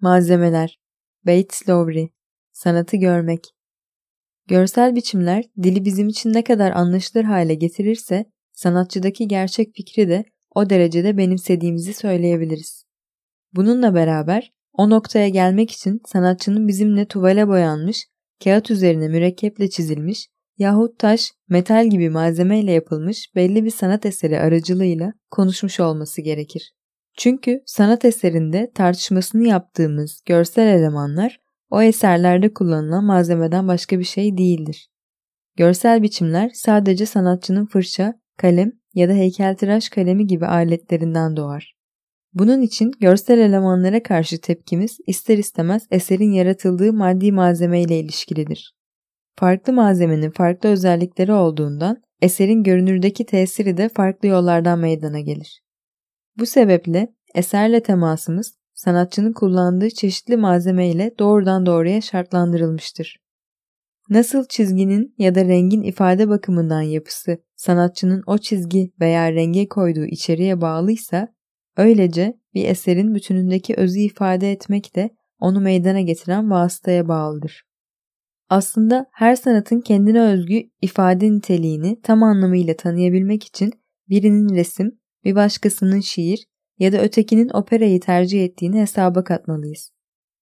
Malzemeler Bates Lowry Sanatı görmek Görsel biçimler dili bizim için ne kadar anlaşılır hale getirirse sanatçıdaki gerçek fikri de o derecede benimsediğimizi söyleyebiliriz. Bununla beraber o noktaya gelmek için sanatçının bizimle tuvale boyanmış, kağıt üzerine mürekkeple çizilmiş yahut taş, metal gibi malzemeyle yapılmış belli bir sanat eseri aracılığıyla konuşmuş olması gerekir. Çünkü sanat eserinde tartışmasını yaptığımız görsel elemanlar o eserlerde kullanılan malzemeden başka bir şey değildir. Görsel biçimler sadece sanatçının fırça, kalem ya da heykeltıraş kalemi gibi aletlerinden doğar. Bunun için görsel elemanlara karşı tepkimiz ister istemez eserin yaratıldığı maddi malzeme ile ilişkilidir. Farklı malzemenin farklı özellikleri olduğundan eserin görünürdeki tesiri de farklı yollardan meydana gelir. Bu sebeple eserle temasımız sanatçının kullandığı çeşitli malzeme ile doğrudan doğruya şartlandırılmıştır. Nasıl çizginin ya da rengin ifade bakımından yapısı sanatçının o çizgi veya renge koyduğu içeriğe bağlıysa, öylece bir eserin bütünündeki özü ifade etmek de onu meydana getiren vasıtaya bağlıdır. Aslında her sanatın kendine özgü ifade niteliğini tam anlamıyla tanıyabilmek için birinin resim, bir başkasının şiir ya da ötekinin operayı tercih ettiğini hesaba katmalıyız.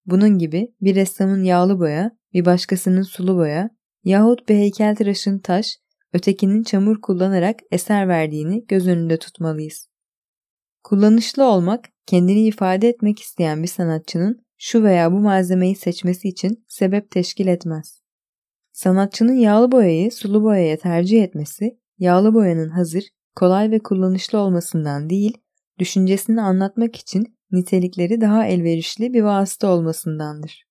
Bunun gibi bir ressamın yağlı boya, bir başkasının sulu boya yahut bir heykeltıraşın taş, ötekinin çamur kullanarak eser verdiğini göz önünde tutmalıyız. Kullanışlı olmak, kendini ifade etmek isteyen bir sanatçının şu veya bu malzemeyi seçmesi için sebep teşkil etmez. Sanatçının yağlı boyayı sulu boyaya tercih etmesi, yağlı boyanın hazır, kolay ve kullanışlı olmasından değil, düşüncesini anlatmak için nitelikleri daha elverişli bir vasıta olmasındandır.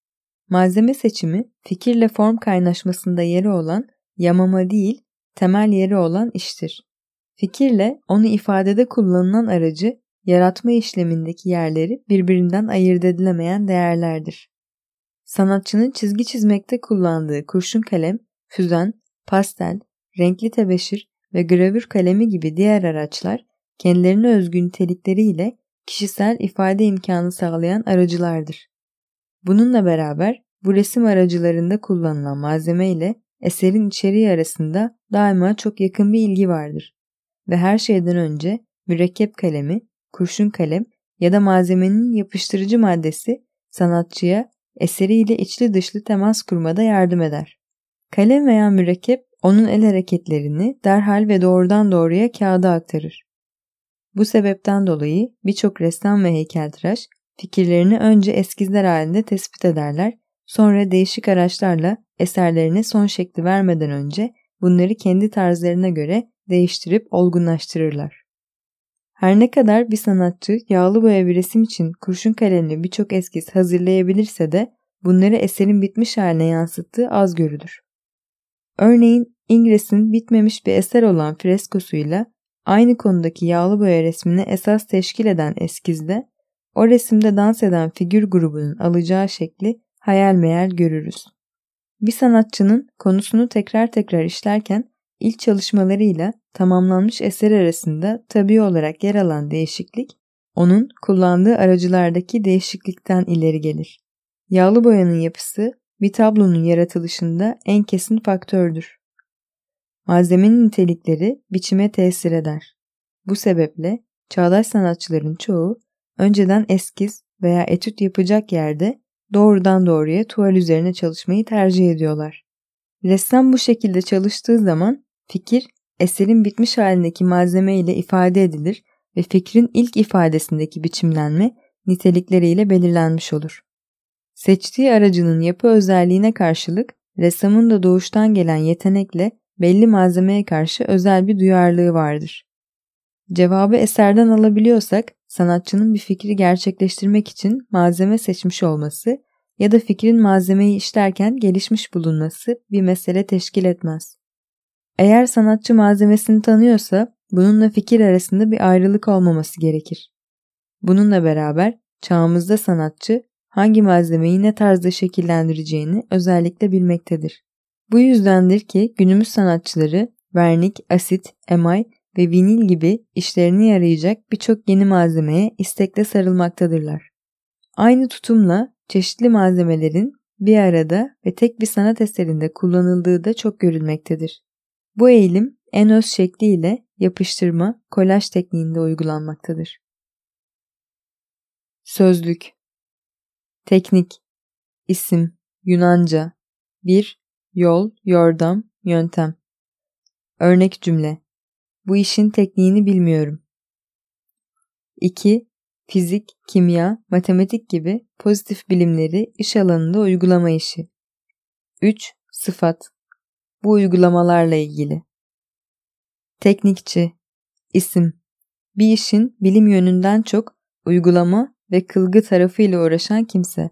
Malzeme seçimi, fikirle form kaynaşmasında yeri olan yamama değil, temel yeri olan iştir. Fikirle onu ifadede kullanılan aracı, yaratma işlemindeki yerleri birbirinden ayırt edilemeyen değerlerdir. Sanatçının çizgi çizmekte kullandığı kurşun kalem, füzen, pastel, renkli tebeşir ve gravür kalemi gibi diğer araçlar kendilerine özgü nitelikleriyle kişisel ifade imkanı sağlayan aracılardır. Bununla beraber bu resim aracılarında kullanılan malzeme ile eserin içeriği arasında daima çok yakın bir ilgi vardır. Ve her şeyden önce mürekkep kalemi, kurşun kalem ya da malzemenin yapıştırıcı maddesi sanatçıya eseriyle içli dışlı temas kurmada yardım eder. Kalem veya mürekkep onun el hareketlerini derhal ve doğrudan doğruya kağıda aktarır. Bu sebepten dolayı birçok ressam ve heykeltıraş fikirlerini önce eskizler halinde tespit ederler, sonra değişik araçlarla eserlerine son şekli vermeden önce bunları kendi tarzlarına göre değiştirip olgunlaştırırlar. Her ne kadar bir sanatçı yağlı boya bir resim için kurşun kalemle birçok eskiz hazırlayabilirse de bunları eserin bitmiş haline yansıttığı az görülür. Örneğin Ingres'in bitmemiş bir eser olan freskosuyla aynı konudaki yağlı boya resmini esas teşkil eden eskizde o resimde dans eden figür grubunun alacağı şekli hayal meyal görürüz. Bir sanatçının konusunu tekrar tekrar işlerken ilk çalışmalarıyla tamamlanmış eser arasında tabi olarak yer alan değişiklik, onun kullandığı aracılardaki değişiklikten ileri gelir. Yağlı boyanın yapısı bir tablonun yaratılışında en kesin faktördür. Malzemenin nitelikleri biçime tesir eder. Bu sebeple çağdaş sanatçıların çoğu önceden eskiz veya etüt yapacak yerde doğrudan doğruya tuval üzerine çalışmayı tercih ediyorlar. Ressam bu şekilde çalıştığı zaman fikir eserin bitmiş halindeki malzeme ile ifade edilir ve fikrin ilk ifadesindeki biçimlenme nitelikleriyle belirlenmiş olur. Seçtiği aracının yapı özelliğine karşılık ressamın da doğuştan gelen yetenekle belli malzemeye karşı özel bir duyarlılığı vardır. Cevabı eserden alabiliyorsak sanatçının bir fikri gerçekleştirmek için malzeme seçmiş olması ya da fikrin malzemeyi işlerken gelişmiş bulunması bir mesele teşkil etmez. Eğer sanatçı malzemesini tanıyorsa bununla fikir arasında bir ayrılık olmaması gerekir. Bununla beraber çağımızda sanatçı hangi malzemeyi ne tarzda şekillendireceğini özellikle bilmektedir. Bu yüzdendir ki günümüz sanatçıları vernik, asit, emay ve vinil gibi işlerini yarayacak birçok yeni malzemeye istekle sarılmaktadırlar. Aynı tutumla çeşitli malzemelerin bir arada ve tek bir sanat eserinde kullanıldığı da çok görülmektedir. Bu eğilim en öz şekliyle yapıştırma, kolaj tekniğinde uygulanmaktadır. Sözlük Teknik İsim Yunanca 1. Yol, yordam, yöntem Örnek cümle Bu işin tekniğini bilmiyorum. 2. Fizik, kimya, matematik gibi pozitif bilimleri iş alanında uygulama işi. 3. Sıfat Bu uygulamalarla ilgili. Teknikçi isim Bir işin bilim yönünden çok uygulama ve kılgı tarafıyla uğraşan kimse.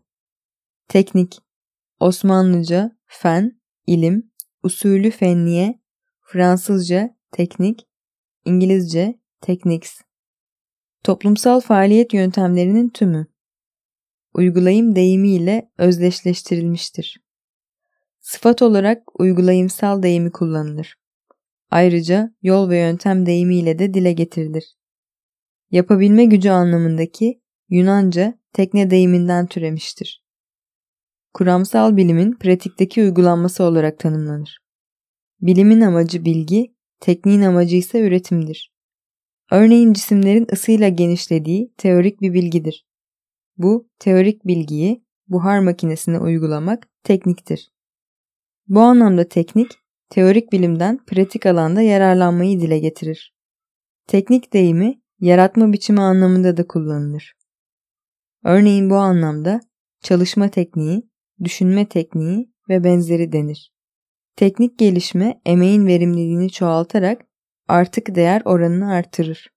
Teknik Osmanlıca fen, ilim, usulü fenniye, Fransızca teknik, İngilizce techniques. Toplumsal faaliyet yöntemlerinin tümü uygulayım deyimiyle özdeşleştirilmiştir. Sıfat olarak uygulayımsal deyimi kullanılır. Ayrıca yol ve yöntem deyimiyle de dile getirilir. Yapabilme gücü anlamındaki Yunanca tekne deyiminden türemiştir. Kuramsal bilimin pratikteki uygulanması olarak tanımlanır. Bilimin amacı bilgi, tekniğin amacı ise üretimdir. Örneğin cisimlerin ısıyla genişlediği teorik bir bilgidir. Bu teorik bilgiyi buhar makinesine uygulamak tekniktir. Bu anlamda teknik, teorik bilimden pratik alanda yararlanmayı dile getirir. Teknik deyimi yaratma biçimi anlamında da kullanılır. Örneğin bu anlamda çalışma tekniği, düşünme tekniği ve benzeri denir. Teknik gelişme emeğin verimliliğini çoğaltarak artık değer oranını artırır.